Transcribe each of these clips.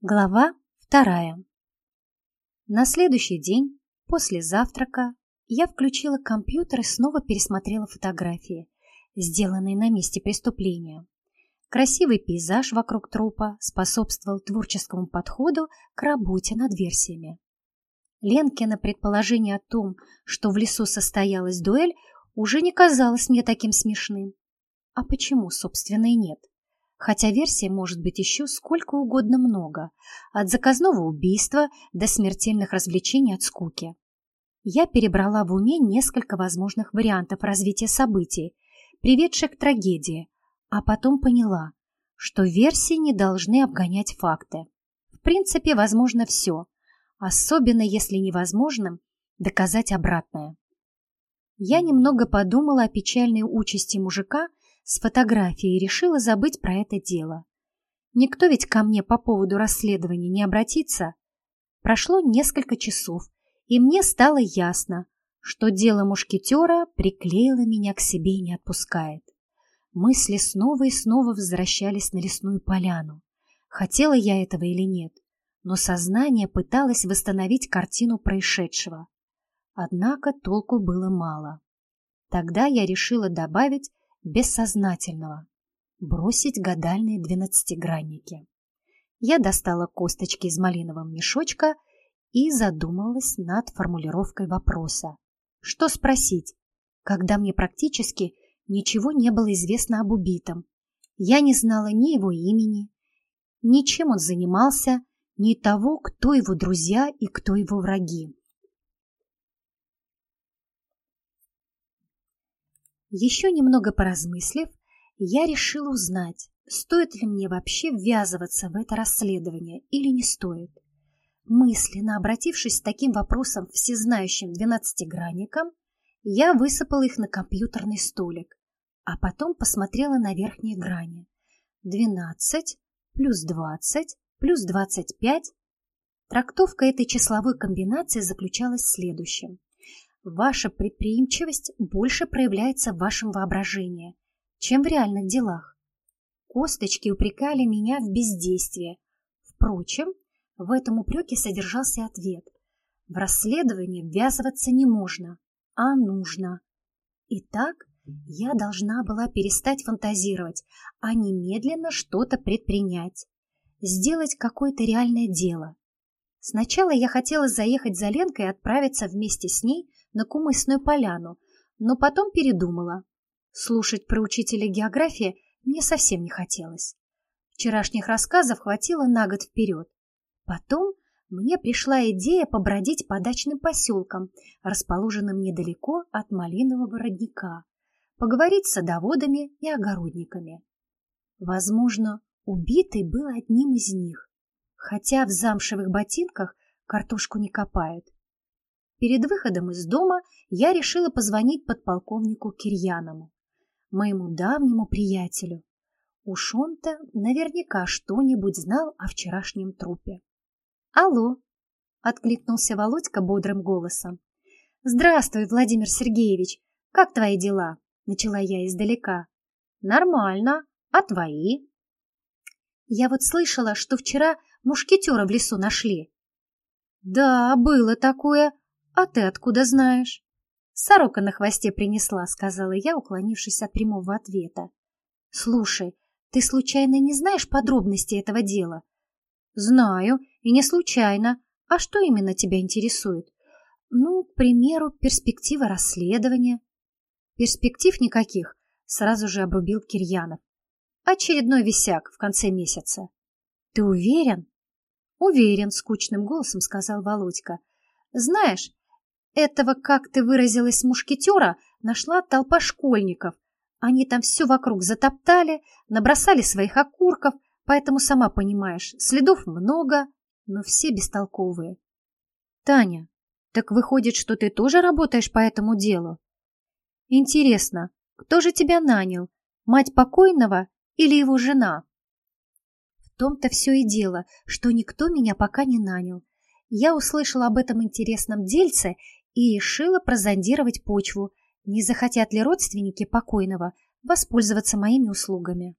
Глава вторая. На следующий день, после завтрака, я включила компьютер и снова пересмотрела фотографии, сделанные на месте преступления. Красивый пейзаж вокруг трупа способствовал творческому подходу к работе над версиями. Ленкино предположение о том, что в лесу состоялась дуэль, уже не казалось мне таким смешным. А почему, собственно, и нет? Хотя версий может быть еще сколько угодно много, от заказного убийства до смертельных развлечений от скуки. Я перебрала в уме несколько возможных вариантов развития событий, приведших к трагедии, а потом поняла, что версии не должны обгонять факты. В принципе, возможно все, особенно если невозможным доказать обратное. Я немного подумала о печальной участи мужика, с фотографией и решила забыть про это дело. Никто ведь ко мне по поводу расследования не обратится. Прошло несколько часов, и мне стало ясно, что дело мушкетера приклеило меня к себе и не отпускает. Мысли снова и снова возвращались на лесную поляну. Хотела я этого или нет, но сознание пыталось восстановить картину происшедшего. Однако толку было мало. Тогда я решила добавить бессознательного. Бросить гадальные двенадцатигранники. Я достала косточки из малинового мешочка и задумалась над формулировкой вопроса. Что спросить, когда мне практически ничего не было известно об убитом? Я не знала ни его имени, ни чем он занимался, ни того, кто его друзья и кто его враги. Еще немного поразмыслив, я решила узнать, стоит ли мне вообще ввязываться в это расследование или не стоит. Мысленно обратившись с таким вопросом всезнающим двенадцатигранникам, я высыпала их на компьютерный столик, а потом посмотрела на верхние грани. Двенадцать плюс двадцать плюс двадцать пять. Трактовка этой числовой комбинации заключалась в следующем. Ваша предприимчивость больше проявляется в вашем воображении, чем в реальных делах. Косточки упрекали меня в бездействии. Впрочем, в этом упреке содержался ответ. В расследование ввязываться не можно, а нужно. Итак, я должна была перестать фантазировать, а немедленно что-то предпринять. Сделать какое-то реальное дело. Сначала я хотела заехать за Ленкой и отправиться вместе с ней на Кумысную поляну, но потом передумала. Слушать про учителя географии мне совсем не хотелось. Вчерашних рассказов хватило на год вперед. Потом мне пришла идея побродить по дачным поселкам, расположенным недалеко от Малинового родника, поговорить с садоводами и огородниками. Возможно, убитый был одним из них, хотя в замшевых ботинках картошку не копают. Перед выходом из дома я решила позвонить подполковнику Кирьянову, моему давнему приятелю. Уж он-то наверняка что-нибудь знал о вчерашнем трупе. «Алло!» — откликнулся Володька бодрым голосом. «Здравствуй, Владимир Сергеевич! Как твои дела?» — начала я издалека. «Нормально. А твои?» «Я вот слышала, что вчера мушкетера в лесу нашли». «Да, было такое. «А ты откуда знаешь?» «Сорока на хвосте принесла», — сказала я, уклонившись от прямого ответа. «Слушай, ты случайно не знаешь подробностей этого дела?» «Знаю, и не случайно. А что именно тебя интересует?» «Ну, к примеру, перспектива расследования». «Перспектив никаких», — сразу же обрубил Кирьянов. «Очередной висяк в конце месяца». «Ты уверен?» «Уверен», — скучным голосом сказал Володька. «Знаешь, этого, как ты выразилась, мушкетера нашла толпа школьников. Они там все вокруг затоптали, набросали своих окурков, поэтому, сама понимаешь, следов много, но все бестолковые. Таня, так выходит, что ты тоже работаешь по этому делу? Интересно, кто же тебя нанял, мать покойного или его жена? В том-то все и дело, что никто меня пока не нанял. Я услышала об этом интересном дельце и решила прозондировать почву, не захотят ли родственники покойного воспользоваться моими услугами.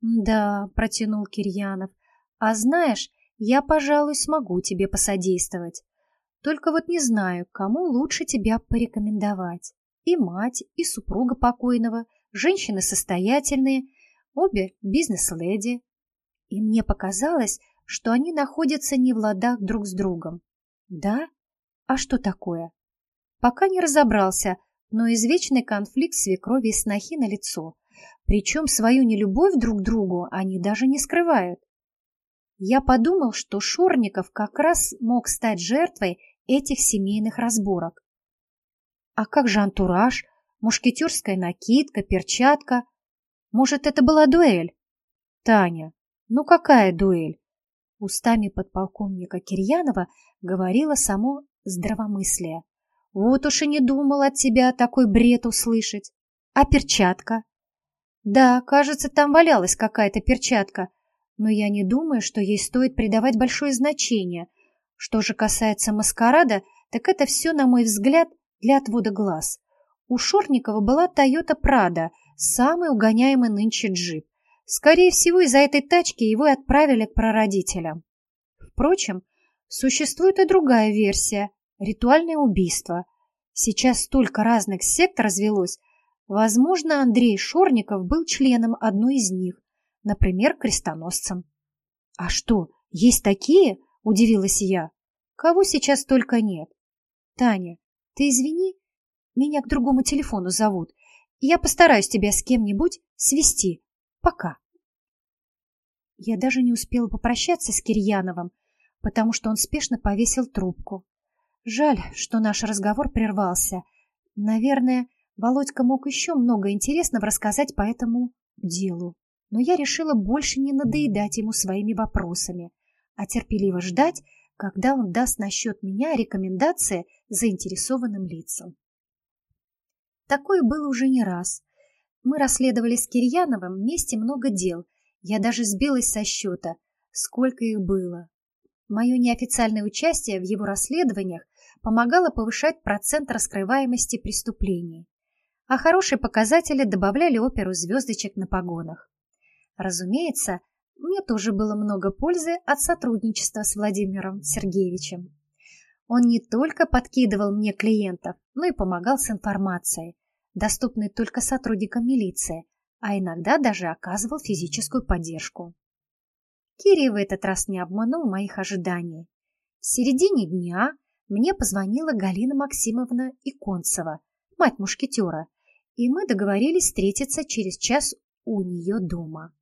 «Да», — протянул Кирьянов, — «а знаешь, я, пожалуй, смогу тебе посодействовать. Только вот не знаю, кому лучше тебя порекомендовать. И мать, и супруга покойного, женщины состоятельные, обе бизнес-леди. И мне показалось, что они находятся не в ладах друг с другом. Да? А что такое? Пока не разобрался, но извечный конфликт свекрови и снохи на лицо. Причем свою нелюбовь друг к другу они даже не скрывают. Я подумал, что Шорников как раз мог стать жертвой этих семейных разборок. А как же антураж, мушкетерская накидка, перчатка? Может, это была дуэль? Таня, ну какая дуэль? Устами подполковника Кирьянова говорила само здравомыслие. Вот уж и не думал от тебя такой бред услышать. А перчатка? Да, кажется, там валялась какая-то перчатка, но я не думаю, что ей стоит придавать большое значение. Что же касается маскарада, так это все, на мой взгляд, для отвода глаз. У Шорникова была Toyota Prado, самый угоняемый нынче джип. Скорее всего, из-за этой тачки его и отправили к прародителям. Впрочем, существует и другая версия – ритуальное убийство. Сейчас столько разных сект развелось. Возможно, Андрей Шорников был членом одной из них, например, крестоносцем. «А что, есть такие?» – удивилась я. «Кого сейчас только нет?» «Таня, ты извини, меня к другому телефону зовут. Я постараюсь тебя с кем-нибудь свести. Пока. Я даже не успела попрощаться с Кирьяновым, потому что он спешно повесил трубку. Жаль, что наш разговор прервался. Наверное, Володька мог еще много интересного рассказать по этому делу. Но я решила больше не надоедать ему своими вопросами, а терпеливо ждать, когда он даст насчет меня рекомендации заинтересованным лицам. Такое было уже не раз. Мы расследовали с Кирьяновым вместе много дел. Я даже сбилась со счета, сколько их было. Мое неофициальное участие в его расследованиях помогало повышать процент раскрываемости преступлений. А хорошие показатели добавляли оперу звездочек на погонах. Разумеется, мне тоже было много пользы от сотрудничества с Владимиром Сергеевичем. Он не только подкидывал мне клиентов, но и помогал с информацией, доступной только сотрудникам милиции, а иногда даже оказывал физическую поддержку. Кири в этот раз не обманул моих ожиданий. В середине дня мне позвонила Галина Максимовна Иконцева, мать мушкетера, и мы договорились встретиться через час у нее дома.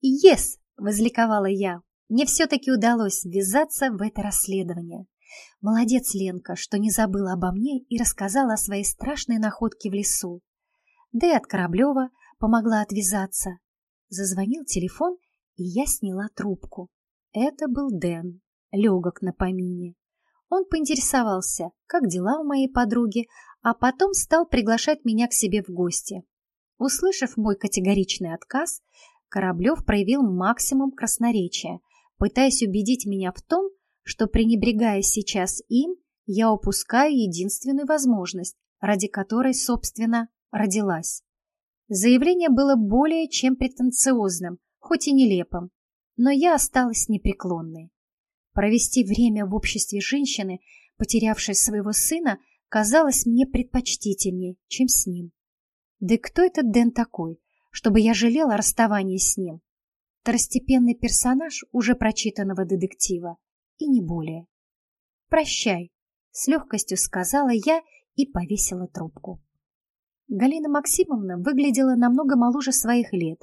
«Ес!» — возликовала я. Мне все-таки удалось ввязаться в это расследование. Молодец Ленка, что не забыла обо мне и рассказала о своей страшной находке в лесу. Да и от Кораблева помогла отвязаться. Зазвонил телефон, и я сняла трубку. Это был Дэн, легок на помине. Он поинтересовался, как дела у моей подруги, а потом стал приглашать меня к себе в гости. Услышав мой категоричный отказ, Кораблев проявил максимум красноречия, пытаясь убедить меня в том, что, пренебрегая сейчас им, я упускаю единственную возможность, ради которой, собственно, родилась. Заявление было более чем претенциозным, хоть и нелепым, но я осталась непреклонной. Провести время в обществе женщины, потерявшей своего сына, казалось мне предпочтительнее, чем с ним. Да и кто этот Дэн такой, чтобы я жалела о расставании с ним? Второстепенный персонаж уже прочитанного детектива и не более. «Прощай», — с легкостью сказала я и повесила трубку. Галина Максимовна выглядела намного моложе своих лет,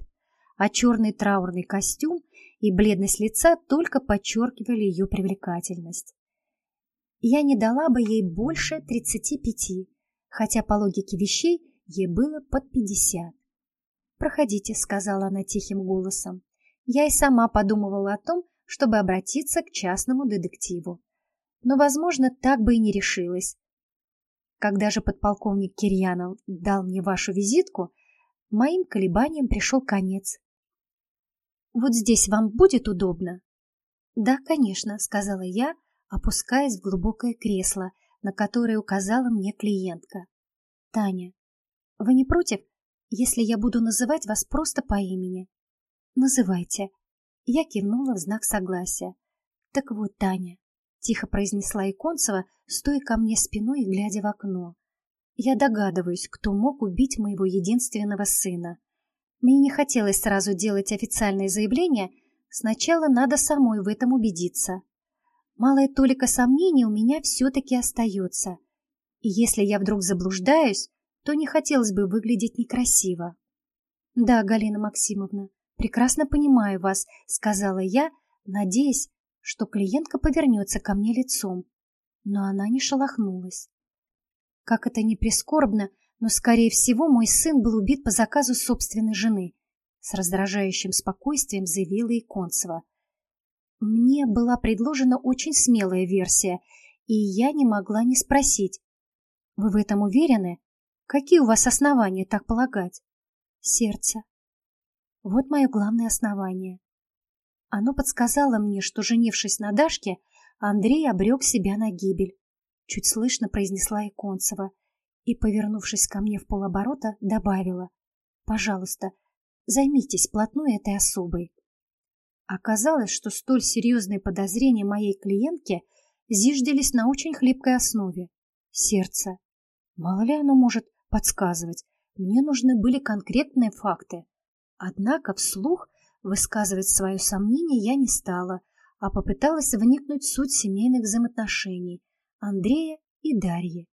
а черный траурный костюм и бледность лица только подчеркивали ее привлекательность. Я не дала бы ей больше тридцати пяти, хотя по логике вещей ей было под пятьдесят. «Проходите», — сказала она тихим голосом. Я и сама подумывала о том, чтобы обратиться к частному детективу. Но, возможно, так бы и не решилась. Когда же подполковник Кирьянов дал мне вашу визитку, моим колебаниям пришел конец. «Вот здесь вам будет удобно?» «Да, конечно», — сказала я, опускаясь в глубокое кресло, на которое указала мне клиентка. «Таня, вы не против, если я буду называть вас просто по имени?» «Называйте», я кивнула в знак согласия. Так вот, Таня, тихо произнесла Иконцева, стоя ко мне спиной и глядя в окно. Я догадываюсь, кто мог убить моего единственного сына. Мне не хотелось сразу делать официальное заявление, сначала надо самой в этом убедиться. Малая толика сомнений у меня все-таки остается. И если я вдруг заблуждаюсь, то не хотелось бы выглядеть некрасиво. «Да, Галина Максимовна, прекрасно понимаю вас», — сказала я, надеясь, что клиентка повернется ко мне лицом. Но она не шелохнулась. Как это ни прискорбно, но, скорее всего, мой сын был убит по заказу собственной жены, с раздражающим спокойствием заявила Иконцева. Мне была предложена очень смелая версия, и я не могла не спросить. Вы в этом уверены? Какие у вас основания так полагать? Сердце. Вот мое главное основание. Оно подсказало мне, что, женившись на Дашке, Андрей обрек себя на гибель. Чуть слышно произнесла Иконцева и, повернувшись ко мне в полоборота, добавила «Пожалуйста, займитесь плотной этой особой». Оказалось, что столь серьезные подозрения моей клиентки зиждились на очень хлипкой основе — сердце. Мало ли оно может подсказывать, мне нужны были конкретные факты. Однако вслух высказывать свое сомнение я не стала, а попыталась вникнуть в суть семейных взаимоотношений Андрея и Дарьи.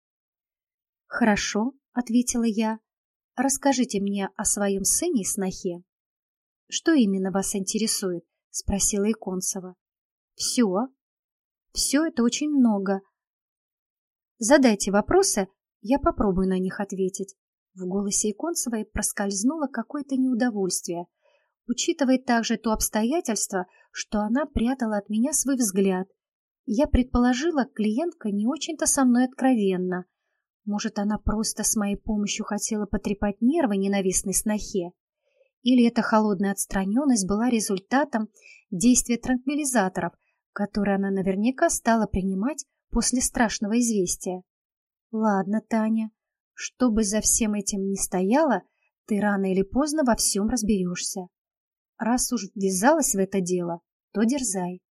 «Хорошо», — ответила я. «Расскажите мне о своем сыне и снохе». «Что именно вас интересует?» — спросила Иконцева. «Все. Все это очень много. Задайте вопросы, я попробую на них ответить». В голосе Иконцевой проскользнуло какое-то неудовольствие, учитывая также то обстоятельство, что она прятала от меня свой взгляд. Я предположила, клиентка не очень-то со мной откровенна. Может, она просто с моей помощью хотела потрепать нервы ненавистной снохе? Или эта холодная отстраненность была результатом действия транквилизаторов, которые она наверняка стала принимать после страшного известия? Ладно, Таня, что бы за всем этим ни стояло, ты рано или поздно во всем разберешься. Раз уж ввязалась в это дело, то дерзай.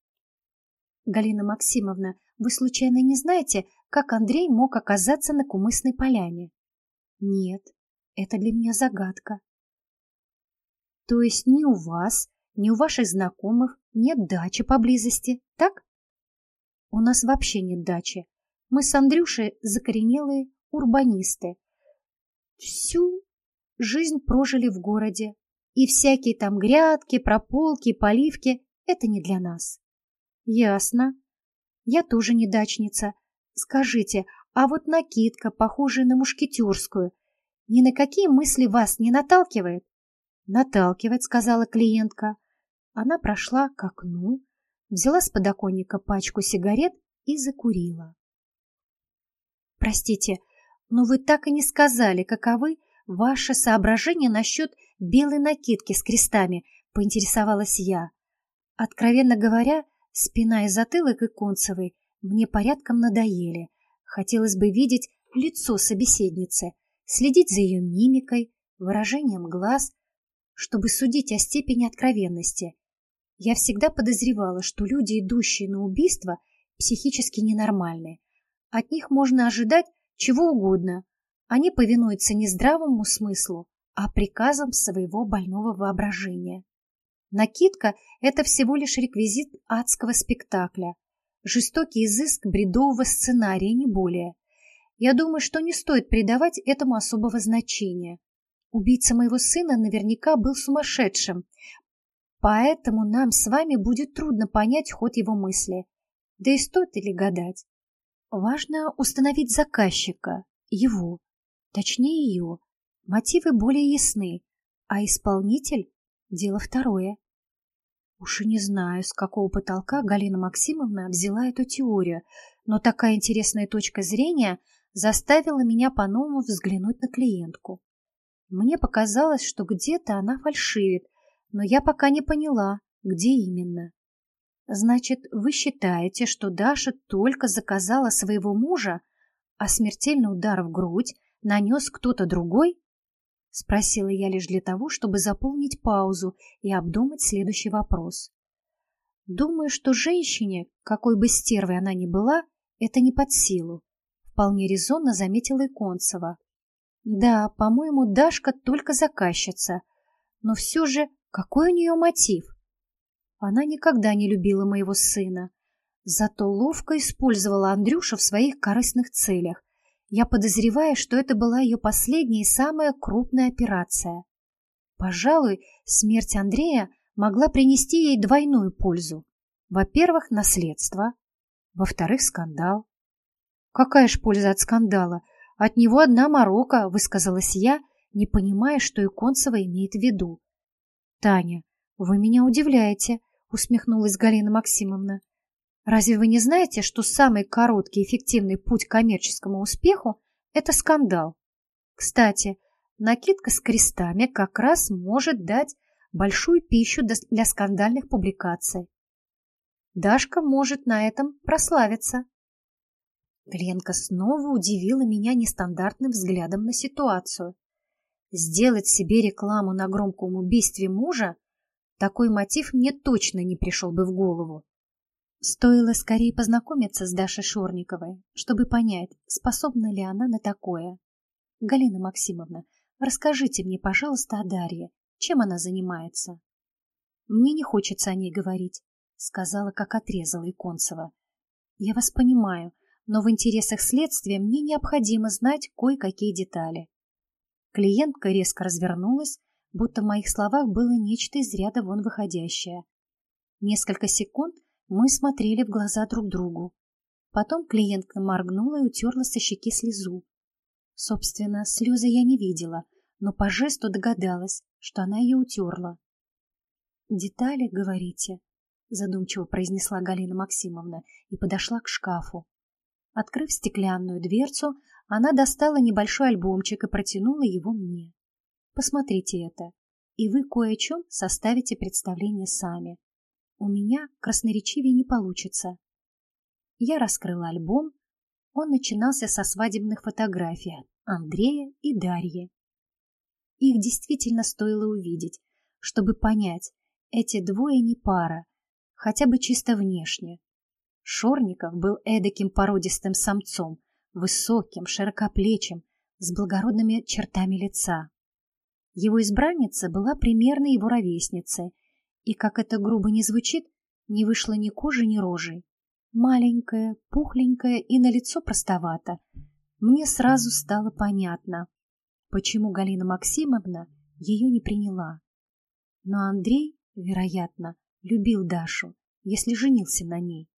Галина Максимовна, вы случайно не знаете, как Андрей мог оказаться на Кумысной поляне? Нет, это для меня загадка. То есть ни у вас, ни у ваших знакомых нет дачи поблизости, так? У нас вообще нет дачи. Мы с Андрюшей закоренелые урбанисты. Всю жизнь прожили в городе, и всякие там грядки, прополки, поливки — это не для нас. Ясно. Я тоже не дачница, Скажите, а вот накидка, похожая на мушкетерскую, ни на какие мысли вас не наталкивает? Наталкивает, сказала клиентка. Она прошла к окну, взяла с подоконника пачку сигарет и закурила. Простите, но вы так и не сказали, каковы ваши соображения насчет белой накидки с крестами, поинтересовалась я. Откровенно говоря, спина и затылок Иконцевой мне порядком надоели. Хотелось бы видеть лицо собеседницы, следить за ее мимикой, выражением глаз, чтобы судить о степени откровенности. Я всегда подозревала, что люди, идущие на убийство, психически ненормальны. От них можно ожидать чего угодно. Они повинуются не здравому смыслу, а приказам своего больного воображения. Накидка – это всего лишь реквизит адского спектакля, жестокий изыск бредового сценария, не более. Я думаю, что не стоит придавать этому особого значения. Убийца моего сына наверняка был сумасшедшим, поэтому нам с вами будет трудно понять ход его мысли. Да и стоит ли гадать? Важно установить заказчика, его, точнее ее. Мотивы более ясны, а исполнитель – дело второе. Уж и не знаю, с какого потолка Галина Максимовна взяла эту теорию, но такая интересная точка зрения заставила меня по-новому взглянуть на клиентку. Мне показалось, что где-то она фальшивит, но я пока не поняла, где именно. Значит, вы считаете, что Даша только заказала своего мужа, а смертельный удар в грудь нанес кто-то другой? Спросила я лишь для того, чтобы заполнить паузу и обдумать следующий вопрос. Думаю, что женщине, какой бы стервой она ни была, это не под силу. Вполне резонно заметила Иконцева. Да, по-моему, Дашка только заказчица. Но все же, какой у нее мотив? Она никогда не любила моего сына. Зато ловко использовала Андрюша в своих корыстных целях. Я подозреваю, что это была ее последняя и самая крупная операция. Пожалуй, смерть Андрея могла принести ей двойную пользу. Во-первых, наследство. Во-вторых, скандал. Какая ж польза от скандала? От него одна морока, высказалась я, не понимая, что Иконцева имеет в виду. Таня, вы меня удивляете, усмехнулась Галина Максимовна. Разве вы не знаете, что самый короткий и эффективный путь к коммерческому успеху – это скандал? Кстати, накидка с крестами как раз может дать большую пищу для скандальных публикаций. Дашка может на этом прославиться. Гленка снова удивила меня нестандартным взглядом на ситуацию. Сделать себе рекламу на громком убийстве мужа такой мотив мне точно не пришел бы в голову. Стоило скорее познакомиться с Дашей Шорниковой, чтобы понять, способна ли она на такое. Галина Максимовна, расскажите мне, пожалуйста, о Дарье. Чем она занимается? Мне не хочется о ней говорить, сказала, как отрезала Иконцева. Я вас понимаю, но в интересах следствия мне необходимо знать кое-какие детали. Клиентка резко развернулась, будто в моих словах было нечто из ряда вон выходящее. Несколько секунд мы смотрели в глаза друг другу. Потом клиентка моргнула и утерла со щеки слезу. Собственно, слезы я не видела, но по жесту догадалась, что она ее утерла. «Детали, говорите?» — задумчиво произнесла Галина Максимовна и подошла к шкафу. Открыв стеклянную дверцу, она достала небольшой альбомчик и протянула его мне. Посмотрите это, и вы кое о чем составите представление сами. У меня красноречивее не получится. Я раскрыла альбом. Он начинался со свадебных фотографий Андрея и Дарьи. Их действительно стоило увидеть, чтобы понять, эти двое не пара, хотя бы чисто внешне. Шорников был эдаким породистым самцом, высоким, широкоплечим, с благородными чертами лица. Его избранница была примерно его ровесницей, и, как это грубо не звучит, не вышло ни кожи, ни рожи. Маленькая, пухленькая и на лицо простовато. Мне сразу стало понятно, почему Галина Максимовна ее не приняла. Но Андрей, вероятно, любил Дашу, если женился на ней.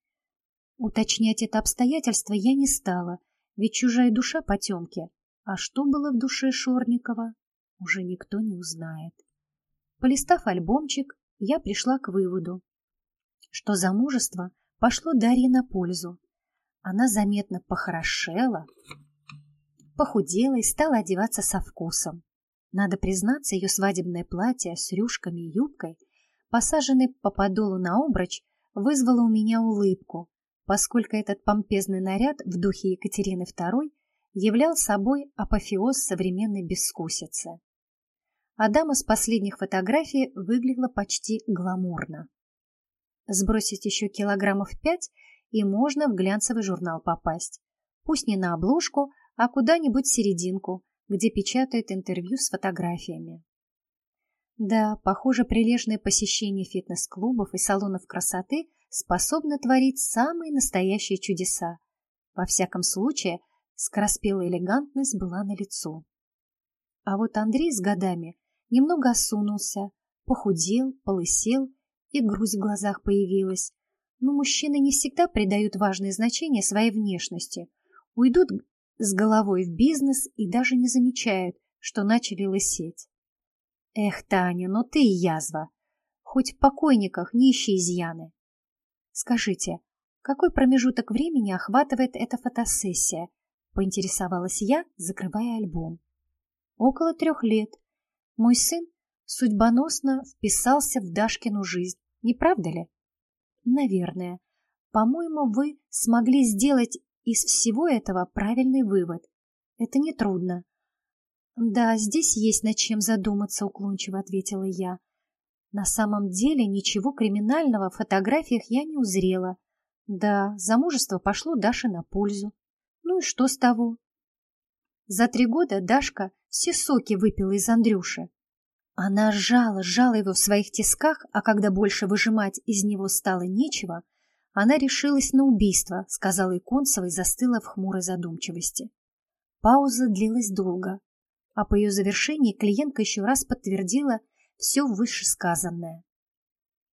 Уточнять это обстоятельство я не стала, ведь чужая душа потемки. А что было в душе Шорникова, уже никто не узнает. Полистав альбомчик, я пришла к выводу, что замужество пошло Дарье на пользу. Она заметно похорошела, похудела и стала одеваться со вкусом. Надо признаться, ее свадебное платье с рюшками и юбкой, посаженной по подолу на обруч, вызвало у меня улыбку, поскольку этот помпезный наряд в духе Екатерины II являл собой апофеоз современной бескусицы. А дама с последних фотографий выглядела почти гламурно. Сбросить еще килограммов пять, и можно в глянцевый журнал попасть. Пусть не на обложку, а куда-нибудь в серединку, где печатают интервью с фотографиями. Да, похоже, прилежное посещение фитнес-клубов и салонов красоты способно творить самые настоящие чудеса. Во всяком случае, скороспелая элегантность была налицо. А вот Андрей с годами немного осунулся, похудел, полысел, и грусть в глазах появилась. Но мужчины не всегда придают важное значение своей внешности, уйдут с головой в бизнес и даже не замечают, что начали лысеть. Эх, Таня, ну ты и язва. Хоть в покойниках не ищи изъяны. Скажите, какой промежуток времени охватывает эта фотосессия? Поинтересовалась я, закрывая альбом. Около трех лет. Мой сын судьбоносно вписался в Дашкину жизнь, не правда ли? Наверное. По-моему, вы смогли сделать из всего этого правильный вывод. Это нетрудно. Да, здесь есть над чем задуматься, уклончиво ответила я. На самом деле ничего криминального в фотографиях я не узрела. Да, замужество пошло Даше на пользу. Ну и что с того? За три года Дашка все соки выпила из Андрюши. Она сжала, сжала его в своих тисках, а когда больше выжимать из него стало нечего, она решилась на убийство, сказала Иконцева и застыла в хмурой задумчивости. Пауза длилась долго, а по ее завершении клиентка еще раз подтвердила все вышесказанное.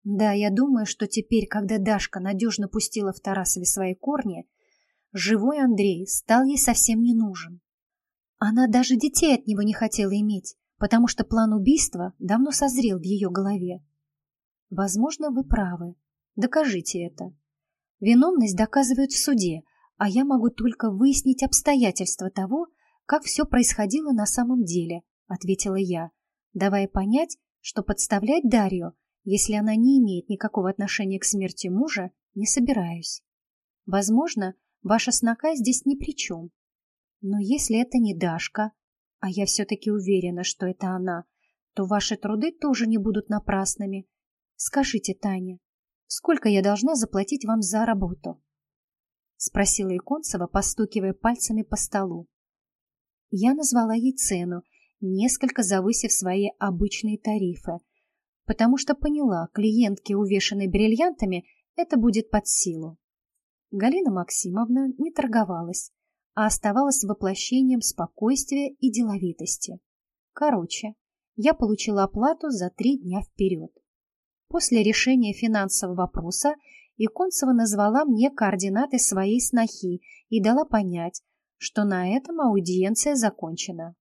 Да, я думаю, что теперь, когда Дашка надежно пустила в Тарасове свои корни, живой Андрей стал ей совсем не нужен. Она даже детей от него не хотела иметь, потому что план убийства давно созрел в ее голове. Возможно, вы правы. Докажите это. Виновность доказывают в суде, а я могу только выяснить обстоятельства того, как все происходило на самом деле, ответила я, давая понять, что подставлять Дарью, если она не имеет никакого отношения к смерти мужа, не собираюсь. Возможно, ваша снока здесь ни при чем. Но если это не Дашка, а я все-таки уверена, что это она, то ваши труды тоже не будут напрасными. Скажите, Таня, сколько я должна заплатить вам за работу? Спросила Иконцева, постукивая пальцами по столу. Я назвала ей цену, несколько завысив свои обычные тарифы, потому что поняла, клиентке, увешанной бриллиантами, это будет под силу. Галина Максимовна не торговалась, а оставалась воплощением спокойствия и деловитости. Короче, я получила оплату за три дня вперед. После решения финансового вопроса Иконцева назвала мне координаты своей снохи и дала понять, что на этом аудиенция закончена.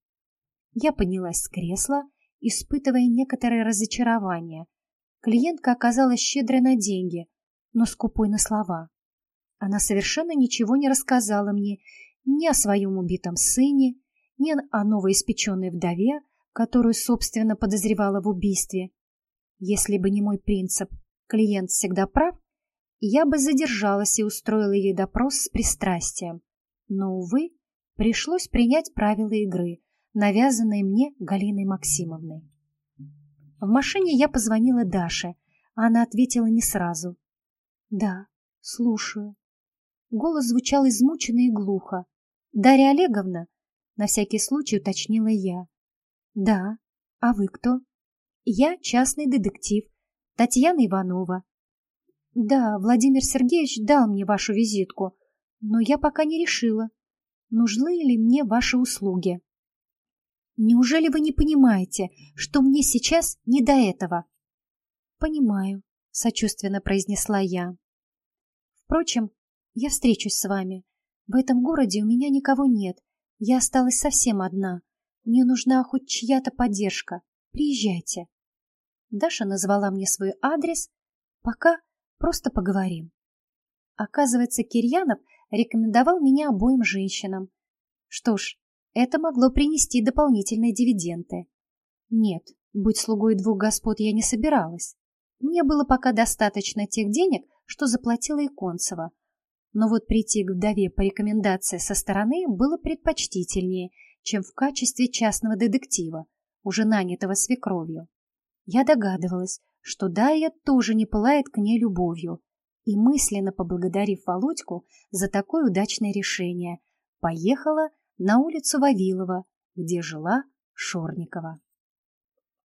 Я поднялась с кресла, испытывая некоторое разочарование. Клиентка оказалась щедрой на деньги, но скупой на слова. Она совершенно ничего не рассказала мне ни о своем убитом сыне, ни о новоиспеченной вдове, которую, собственно, подозревала в убийстве. Если бы не мой принцип «клиент всегда прав», я бы задержалась и устроила ей допрос с пристрастием. Но, увы, пришлось принять правила игры, навязанные мне Галиной Максимовной. В машине я позвонила Даше, а она ответила не сразу. «Да, слушаю». Голос звучал измученно и глухо. «Дарья Олеговна?» — на всякий случай уточнила я. «Да. А вы кто?» «Я частный детектив. Татьяна Иванова». «Да, Владимир Сергеевич дал мне вашу визитку, но я пока не решила, нужны ли мне ваши услуги». «Неужели вы не понимаете, что мне сейчас не до этого?» «Понимаю», — сочувственно произнесла я. «Впрочем, я встречусь с вами. В этом городе у меня никого нет. Я осталась совсем одна. Мне нужна хоть чья-то поддержка. Приезжайте. Даша назвала мне свой адрес. Пока просто поговорим. Оказывается, Кирьянов рекомендовал меня обоим женщинам. Что ж, это могло принести дополнительные дивиденды. Нет, быть слугой двух господ я не собиралась. Мне было пока достаточно тех денег, что заплатила Иконцева, но вот прийти к вдове по рекомендации со стороны было предпочтительнее, чем в качестве частного детектива, уже нанятого свекровью. Я догадывалась, что Дая тоже не пылает к ней любовью, и мысленно поблагодарив Володьку за такое удачное решение, поехала на улицу Вавилова, где жила Шорникова.